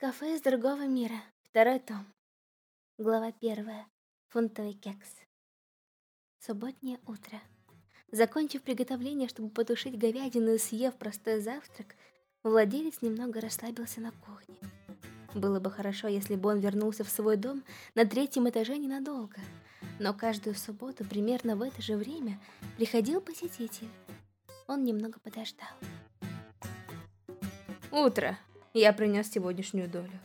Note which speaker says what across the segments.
Speaker 1: Кафе из другого мира. Второй том. Глава первая. Фунтовый кекс. Субботнее утро. Закончив приготовление, чтобы потушить говядину и съев простой завтрак, владелец немного расслабился на кухне. Было бы хорошо, если бы он вернулся в свой дом на третьем этаже ненадолго, но каждую субботу примерно в это же время приходил посетитель. Он немного подождал.
Speaker 2: Утро. Я принес сегодняшнюю долю.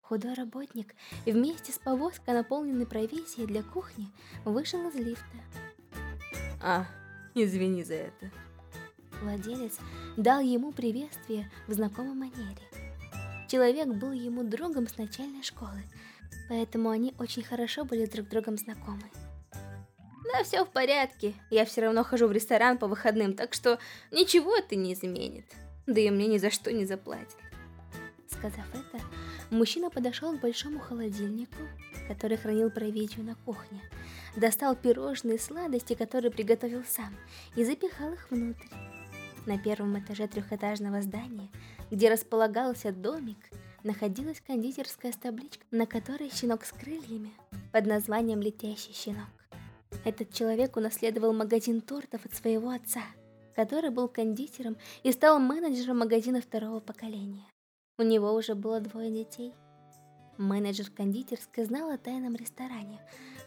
Speaker 1: Худой работник вместе с повозкой, наполненной провизией для кухни, вышел из лифта.
Speaker 2: А, извини за это.
Speaker 1: Владелец дал ему приветствие в знакомой манере. Человек был ему другом с начальной школы, поэтому они очень хорошо были друг другом знакомы.
Speaker 2: Да, все в порядке. Я все равно хожу в ресторан по выходным, так что ничего это не изменит. Да и мне ни за что не заплатят.
Speaker 1: Сказав это, мужчина подошел к большому холодильнику, который хранил провизию на кухне, достал пирожные и сладости, которые приготовил сам, и запихал их внутрь. На первом этаже трехэтажного здания, где располагался домик, находилась кондитерская с на которой щенок с крыльями, под названием «Летящий щенок». Этот человек унаследовал магазин тортов от своего отца, который был кондитером и стал менеджером магазина второго поколения. У него уже было двое детей. Менеджер кондитерской знал о тайном ресторане.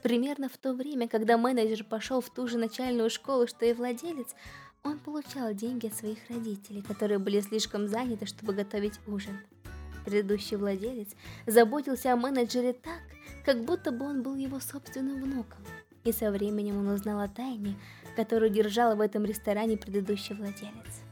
Speaker 1: Примерно в то время, когда менеджер пошел в ту же начальную школу, что и владелец, он получал деньги от своих родителей, которые были слишком заняты, чтобы готовить ужин. Предыдущий владелец заботился о менеджере так, как будто бы он был его собственным внуком. И со временем он узнал о тайне, которую держал в этом ресторане предыдущий владелец.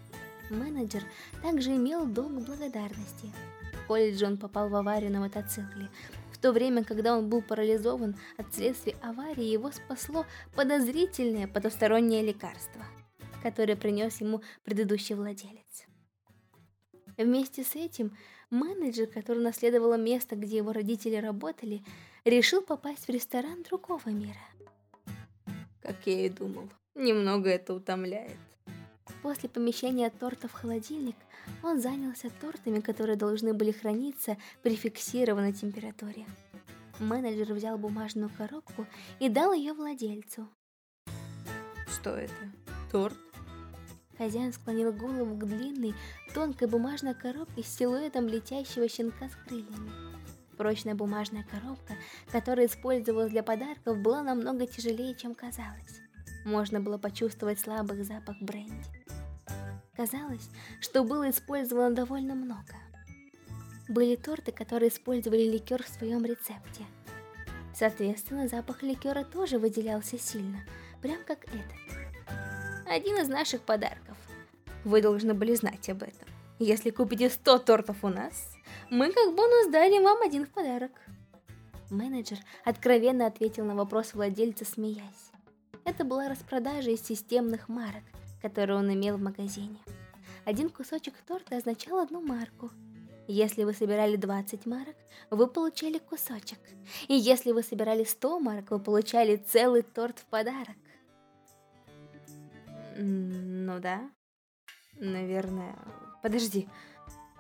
Speaker 1: Менеджер также имел долг благодарности. В колледже он попал в аварию на мотоцикле. В то время, когда он был парализован от следствия аварии, его спасло подозрительное потустороннее лекарство, которое принес ему предыдущий владелец. Вместе с этим, менеджер, который наследовал место, где его родители работали, решил попасть в ресторан другого мира.
Speaker 2: Как я и думал, немного это утомляет.
Speaker 1: После помещения торта в холодильник, он занялся тортами, которые должны были храниться при фиксированной температуре. Менеджер взял бумажную коробку и дал ее владельцу.
Speaker 2: Что это? Торт?
Speaker 1: Хозяин склонил голову к длинной, тонкой бумажной коробке с силуэтом летящего щенка с крыльями. Прочная бумажная коробка, которая использовалась для подарков, была намного тяжелее, чем казалось. Можно было почувствовать слабый запах бренди. Казалось, что было использовано довольно много. Были торты, которые использовали ликер в своем рецепте. Соответственно, запах ликера тоже выделялся сильно, прям как этот. Один из наших подарков. Вы должны были знать об этом. Если купите 100 тортов у нас, мы как бонус дарим вам один в подарок. Менеджер откровенно ответил на вопрос владельца, смеясь. Это была распродажа из системных марок, которую он имел в магазине. Один кусочек торта означал одну марку. Если вы собирали 20 марок, вы получали кусочек. И если вы собирали 100 марок, вы получали целый торт в подарок.
Speaker 2: Ну да. Наверное. Подожди.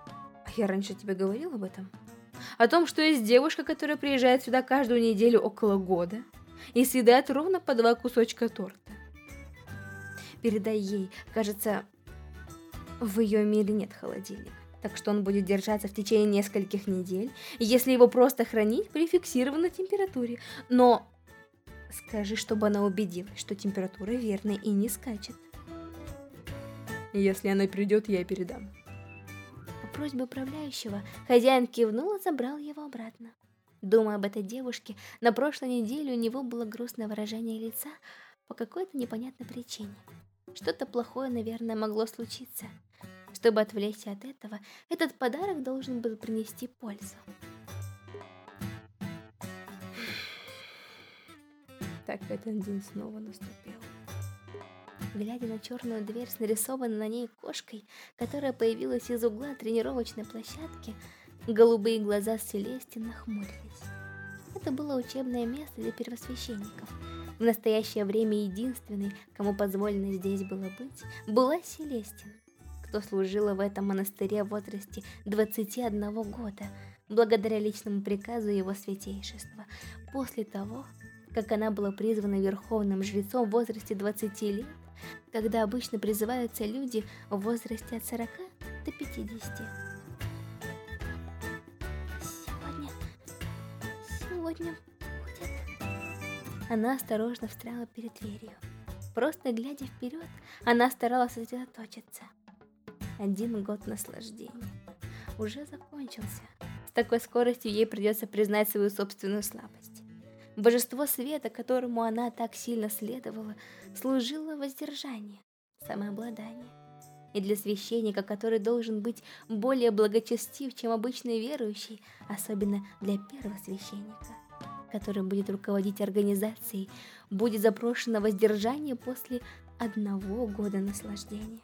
Speaker 2: А я раньше тебе говорил об этом? О том, что есть девушка, которая приезжает сюда каждую неделю около года и съедает ровно по два кусочка торта. Передай ей, кажется, в ее мире нет холодильника, так что он будет держаться в течение нескольких недель, если его просто хранить при фиксированной температуре. Но скажи, чтобы она убедилась, что температура верная и не скачет. Если она придет, я передам.
Speaker 1: По просьбе управляющего, хозяин кивнул и забрал его обратно. Думая об этой девушке, на прошлой неделе у него было грустное выражение лица по какой-то непонятной причине. Что-то плохое, наверное, могло случиться. Чтобы отвлечься от этого, этот подарок должен был принести пользу.
Speaker 2: Так этот день снова наступил.
Speaker 1: Глядя на черную дверь с нарисованной на ней кошкой, которая появилась из угла тренировочной площадки, голубые глаза Селестин нахмурились. Это было учебное место для первосвященников – в настоящее время единственной, кому позволено здесь было быть, была Селестин. кто служила в этом монастыре в возрасте 21 года, благодаря личному приказу его святейшества, после того, как она была призвана верховным жрецом в возрасте 20 лет, когда обычно призываются люди в возрасте от 40 до 50. Сегодня будет... Она осторожно встряла перед дверью. Просто глядя вперед, она старалась сосредоточиться. Один год наслаждения уже закончился. С такой скоростью ей придется признать свою собственную слабость. Божество света, которому она так сильно следовала, служило воздержание, самообладание. И для священника, который должен быть более благочестив, чем обычный верующий, особенно для первого священника, который будет руководить организацией, будет запрошено воздержание после одного года наслаждения.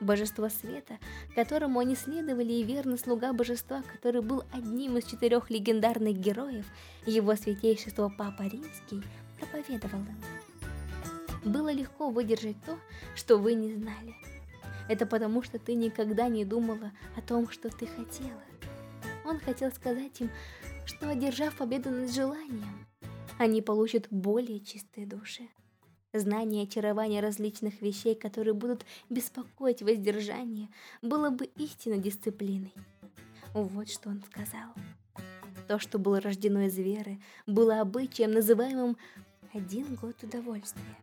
Speaker 1: Божество света, которому они следовали, и верный слуга божества, который был одним из четырех легендарных героев, его святейшество Папа Римский, проповедовал им. Было легко выдержать то, что вы не знали. Это потому, что ты никогда не думала о том, что ты хотела. Он хотел сказать им, что одержав победу над желанием, они получат более чистые души. Знание очарования различных вещей, которые будут беспокоить воздержание, было бы истинной дисциплиной. Вот что он сказал. То, что было рождено из веры, было обычаем, называемым «один год удовольствия».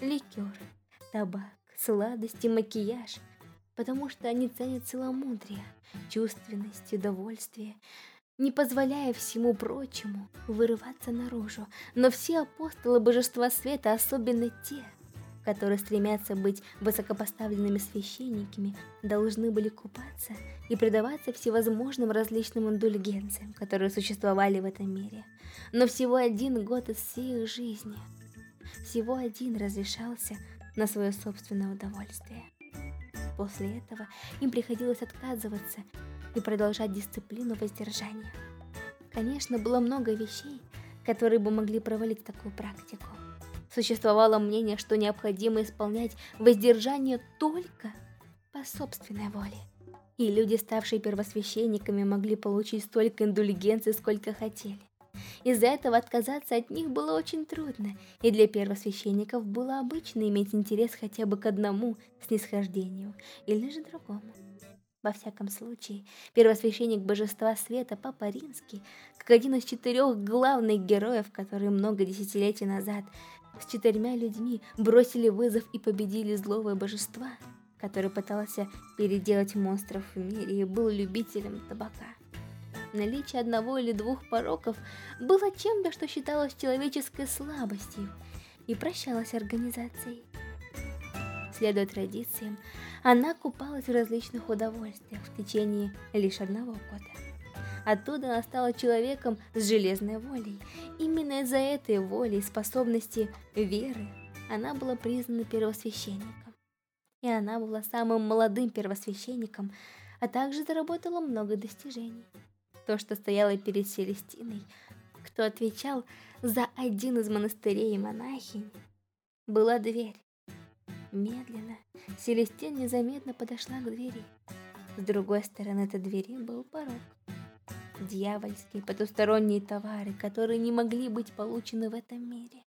Speaker 1: Ликер, табак, сладости, макияж, потому что они ценят целомудрие, чувственность, удовольствие, не позволяя всему прочему вырываться наружу. Но все апостолы Божества Света, особенно те, которые стремятся быть высокопоставленными священниками, должны были купаться и предаваться всевозможным различным индульгенциям, которые существовали в этом мире. Но всего один год из всей их жизни, всего один разрешался на свое собственное удовольствие. После этого им приходилось отказываться и продолжать дисциплину воздержания. Конечно, было много вещей, которые бы могли провалить такую практику. Существовало мнение, что необходимо исполнять воздержание только по собственной воле. И люди, ставшие первосвященниками, могли получить столько индульгенций, сколько хотели. Из-за этого отказаться от них было очень трудно, и для первосвященников было обычно иметь интерес хотя бы к одному снисхождению или же другому. Во всяком случае, первосвященник божества света Папа Римский, как один из четырех главных героев, которые много десятилетий назад с четырьмя людьми бросили вызов и победили злого божества, который пытался переделать монстров в мире и был любителем табака. Наличие одного или двух пороков было чем-то, что считалось человеческой слабостью и прощалось организацией. Следуя традициям, она купалась в различных удовольствиях в течение лишь одного года. Оттуда она стала человеком с железной волей. Именно из-за этой воли и способности веры она была признана первосвященником. И она была самым молодым первосвященником, а также заработала много достижений. То, что стояло перед Селестиной, кто отвечал за один из монастырей и монахинь, была дверь, Медленно Селестин незаметно подошла к двери. С другой стороны этой двери был порог. Дьявольские потусторонние товары, которые не могли быть получены в этом мире.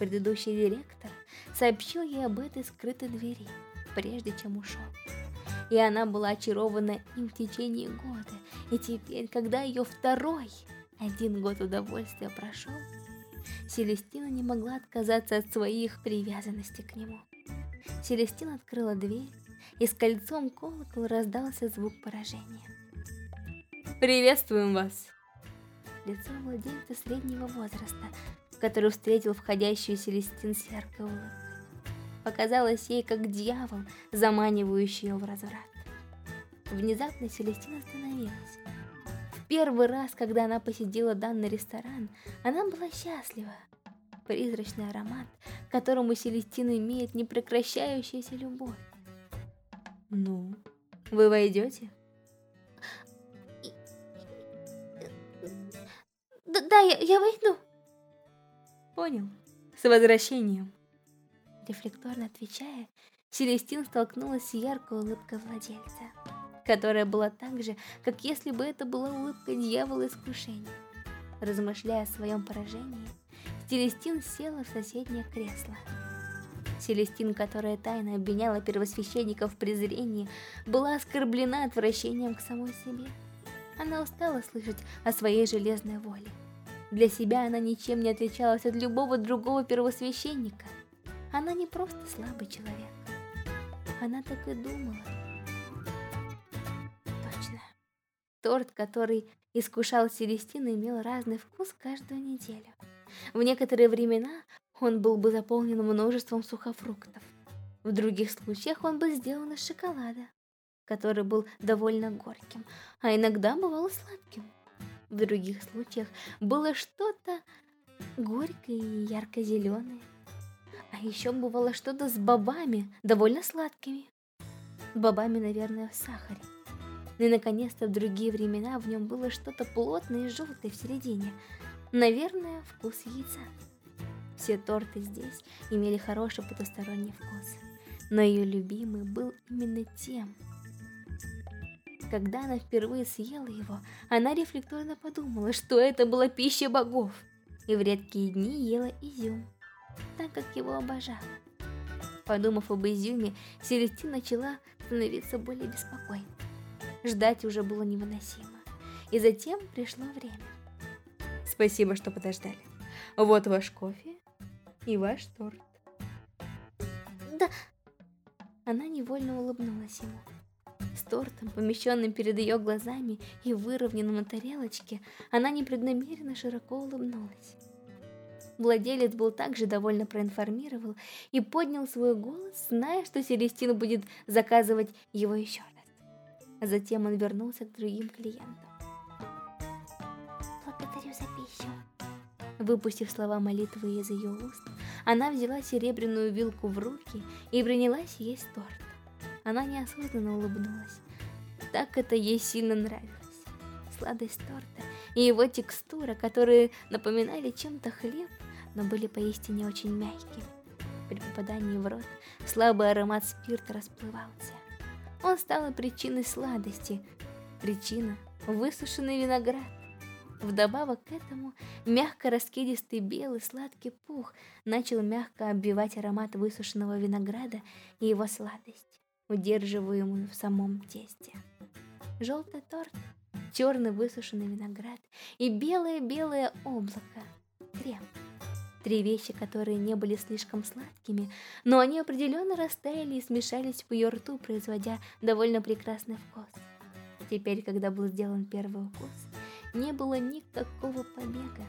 Speaker 1: Предыдущий директор сообщил ей об этой скрытой двери, прежде чем ушел. И она была очарована им в течение года. И теперь, когда ее второй, один год удовольствия прошел, Селестина не могла отказаться от своих привязанностей к нему. Селестина открыла дверь, и с кольцом колокол раздался звук поражения.
Speaker 2: «Приветствуем вас!»
Speaker 1: Лицо младенца среднего возраста, который встретил входящую Селестин с яркой улыбкой. Показалось ей, как дьявол, заманивающий ее в разврат. Внезапно Селестина остановилась. В первый раз, когда она посетила данный ресторан, она была счастлива призрачный аромат, к которому Селестина имеет непрекращающуюся любовь.
Speaker 2: Ну, вы войдете?
Speaker 1: Да, да я, я войду.
Speaker 2: Понял. С возвращением.
Speaker 1: Рефлекторно отвечая, Селестин столкнулась с яркой улыбкой владельца, которая была так же, как если бы это была улыбка дьявола искушения. Размышляя о своем поражении, Селестин села в соседнее кресло. Селестин, которая тайно обвиняла первосвященников в презрении, была оскорблена отвращением к самой себе. Она устала слышать о своей железной воле. Для себя она ничем не отличалась от любого другого первосвященника. Она не просто слабый человек. Она так и думала. Точно. Торт, который искушал Селестина, имел разный вкус каждую неделю. В некоторые времена он был бы заполнен множеством сухофруктов. В других случаях он был сделан из шоколада, который был довольно горьким, а иногда бывал сладким. В других случаях было что-то горькое и ярко-зеленое. А еще бывало что-то с бобами, довольно сладкими. Бобами, наверное, в сахаре. Ну и, наконец-то, в другие времена в нем было что-то плотное и желтое в середине. Наверное, вкус яйца. Все торты здесь имели хороший потусторонний вкус. Но ее любимый был именно тем. Когда она впервые съела его, она рефлекторно подумала, что это была пища богов. И в редкие дни ела изюм, так как его обожала. Подумав об изюме, Селестин начала становиться более беспокойной. Ждать уже было невыносимо. И затем пришло время.
Speaker 2: Спасибо, что подождали. Вот ваш кофе и ваш торт.
Speaker 1: Да. Она невольно улыбнулась ему. С тортом, помещенным перед ее глазами и выровненным на тарелочке, она непреднамеренно широко улыбнулась. Владелец был также довольно проинформировал и поднял свой голос, зная, что Селестина будет заказывать его еще раз. А затем он вернулся к другим клиентам. «Благодарю за пищу». Выпустив слова молитвы из ее уст, она взяла серебряную вилку в руки и принялась есть торт. Она неосознанно улыбнулась. Так это ей сильно нравилось. Сладость торта и его текстура, которые напоминали чем-то хлеб, но были поистине очень мягкими. При попадании в рот слабый аромат спирта расплывался. Он стал причиной сладости, причина – высушенный виноград. Вдобавок к этому мягко раскидистый белый сладкий пух начал мягко оббивать аромат высушенного винограда и его сладость, удерживаемую в самом тесте. Желтый торт, черный высушенный виноград и белое-белое облако – крем. Три вещи, которые не были слишком сладкими, но они определенно растаяли и смешались в ее рту, производя довольно прекрасный вкус. Теперь, когда был сделан первый укус, не было никакого побега.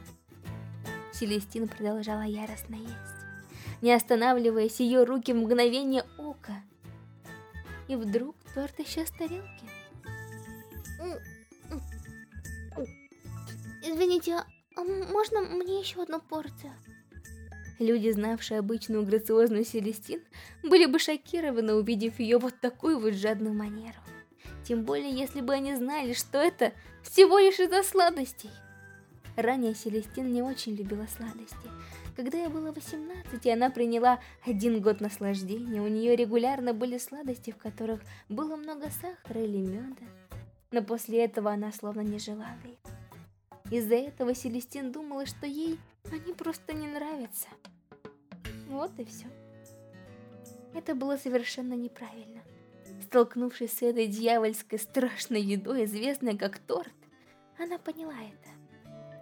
Speaker 1: Селестина продолжала яростно есть, не останавливаясь ее руки в мгновение ока. И вдруг торт исчез с тарелки. Извините, а можно мне еще одну порцию? Люди, знавшие обычную грациозную Селестин, были бы шокированы, увидев ее вот такую вот жадную манеру. Тем более, если бы они знали, что это всего лишь из-за сладостей. Ранее Селестин не очень любила сладости. Когда ей было 18, и она приняла один год наслаждения, у нее регулярно были сладости, в которых было много сахара или меда. Но после этого она словно не желала их. Из-за этого Селестин думала, что ей они просто не нравятся. Вот и все. Это было совершенно неправильно. Столкнувшись с этой дьявольской страшной едой, известной как торт, она поняла это.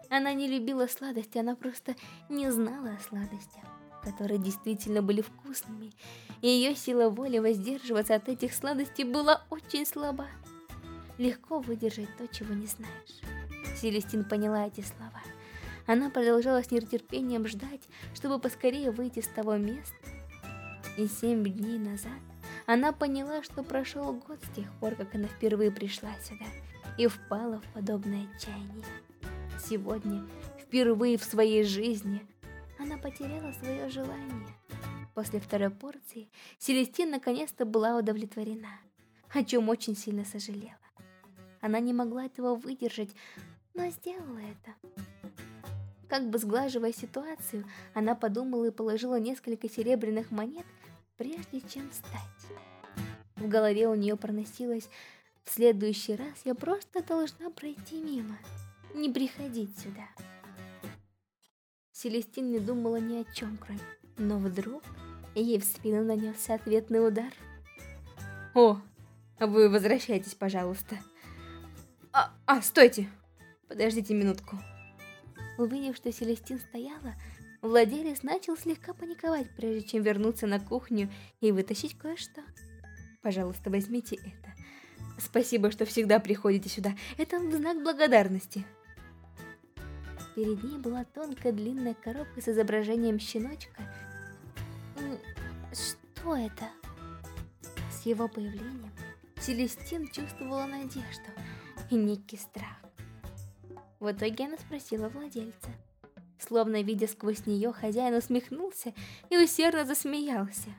Speaker 1: Она не любила сладости, она просто не знала о сладостях, которые действительно были вкусными, и ее сила воли воздерживаться от этих сладостей была очень слаба. Легко выдержать то, чего не знаешь. Селестин поняла эти слова. Она продолжала с нетерпением ждать, чтобы поскорее выйти с того места. И семь дней назад она поняла, что прошел год с тех пор, как она впервые пришла сюда и впала в подобное отчаяние. Сегодня, впервые в своей жизни, она потеряла свое желание. После второй порции Селестин наконец-то была удовлетворена, о чем очень сильно сожалела. Она не могла этого выдержать, но сделала это. Как бы сглаживая ситуацию, она подумала и положила несколько серебряных монет прежде чем встать. В голове у нее проносилось «В следующий раз я просто должна пройти мимо, не приходить сюда». Селестин не думала ни о чем, кроме. Но вдруг ей в спину нанесся ответный удар.
Speaker 2: «О, вы возвращайтесь, пожалуйста». «А, а стойте! Подождите минутку».
Speaker 1: Увидев, что Селестин стояла, владелец начал слегка паниковать, прежде чем вернуться на кухню и вытащить кое-что.
Speaker 2: «Пожалуйста, возьмите это. Спасибо, что всегда приходите сюда. Это в знак благодарности».
Speaker 1: Перед ней была тонкая длинная коробка с изображением щеночка. Что это? С его появлением Селестин чувствовала надежду и некий страх. В итоге она спросила владельца. Словно видя сквозь нее, хозяин усмехнулся и усердно засмеялся.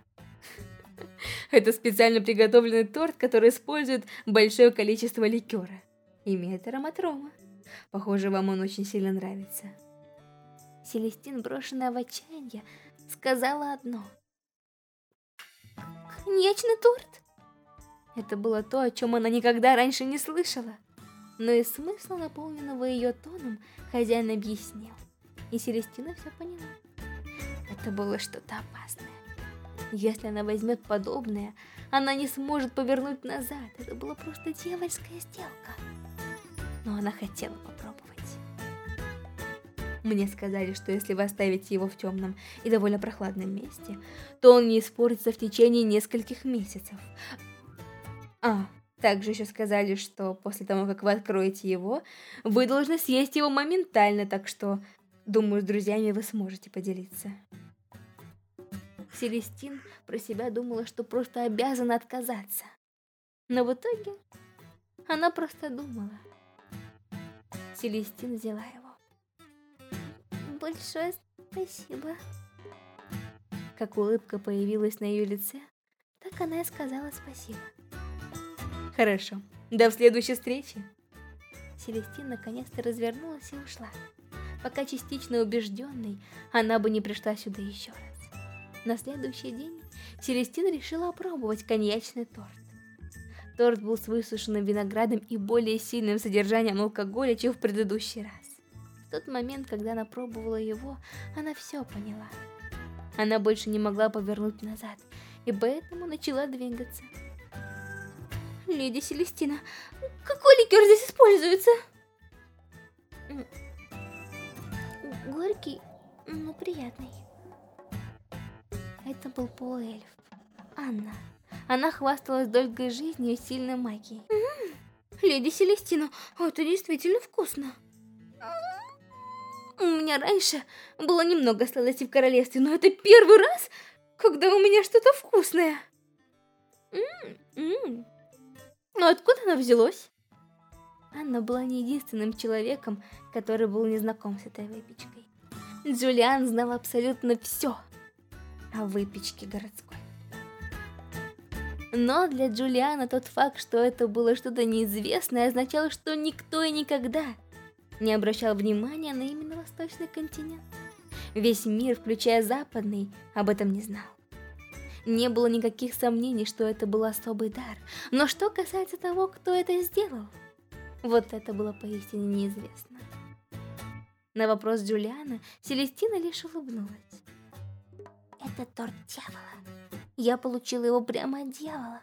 Speaker 2: Это специально приготовленный торт, который использует большое количество ликера. Имеет аромат рома. Похоже, вам он очень сильно нравится.
Speaker 1: Селестин, брошенная в отчаяние, сказала одно. «Конечный торт!» Это было то, о чем она никогда раньше не слышала. Но и смысла, наполненного ее тоном, хозяин объяснил. И Селестина все поняла. Это было что-то опасное. Если она возьмет подобное, она не сможет повернуть назад. Это была просто дьявольская сделка но она хотела попробовать.
Speaker 2: Мне сказали, что если вы оставите его в темном и довольно прохладном месте, то он не испортится в течение нескольких месяцев. А, также еще сказали, что после того, как вы откроете его, вы должны съесть его моментально, так что, думаю, с друзьями вы сможете поделиться.
Speaker 1: Селестин про себя думала, что просто обязана отказаться. Но в итоге она просто думала. Селестин взяла его. Большое спасибо. Как улыбка появилась на ее лице, так она и сказала спасибо.
Speaker 2: Хорошо, до следующей встречи.
Speaker 1: Селестин наконец-то развернулась и ушла. Пока частично убежденной, она бы не пришла сюда еще раз. На следующий день Селестин решила опробовать коньячный торт. Торт был с высушенным виноградом и более сильным содержанием алкоголя, чем в предыдущий раз. В тот момент, когда она пробовала его, она все поняла. Она больше не могла повернуть назад, и поэтому начала двигаться. «Леди Селестина, какой ликер здесь используется?» «Горький, но приятный». Это был полуэльф. Анна. Она хвасталась долгой жизнью и сильной магией. М -м, Леди Селестина, это действительно вкусно. У меня раньше было немного сладостей в королевстве, но это первый раз, когда у меня что-то вкусное. -м Но откуда она взялась? Анна была не единственным человеком, который был не знаком с этой выпечкой. Джулиан знал абсолютно все о выпечке городской. Но для Джулиана тот факт, что это было что-то неизвестное, означал, что никто и никогда не обращал внимания на именно восточный континент. Весь мир, включая западный, об этом не знал. Не было никаких сомнений, что это был особый дар. Но что касается того, кто это сделал, вот это было поистине неизвестно. На вопрос Джулиана Селестина лишь улыбнулась. «Это торт дьявола», я получила его прямо от дьявола.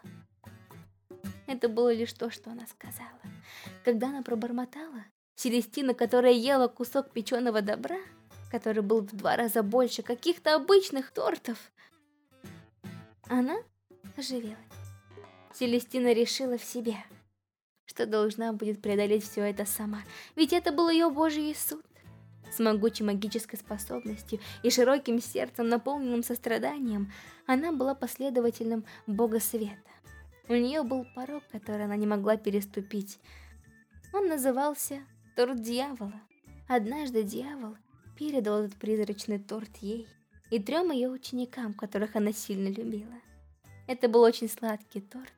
Speaker 1: Это было лишь то, что она сказала. Когда она пробормотала, Селестина, которая ела кусок печеного добра, который был в два раза больше каких-то обычных тортов, она оживилась. Селестина решила в себе, что должна будет преодолеть все это сама, ведь это был ее Божий суд с могучей магической способностью и широким сердцем, наполненным состраданием, она была последовательным бога света. У нее был порог, который она не могла переступить. Он назывался Торт Дьявола. Однажды дьявол передал этот призрачный торт ей и трем ее ученикам, которых она сильно любила. Это был очень сладкий торт,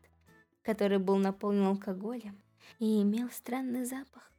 Speaker 1: который был наполнен алкоголем и имел странный запах.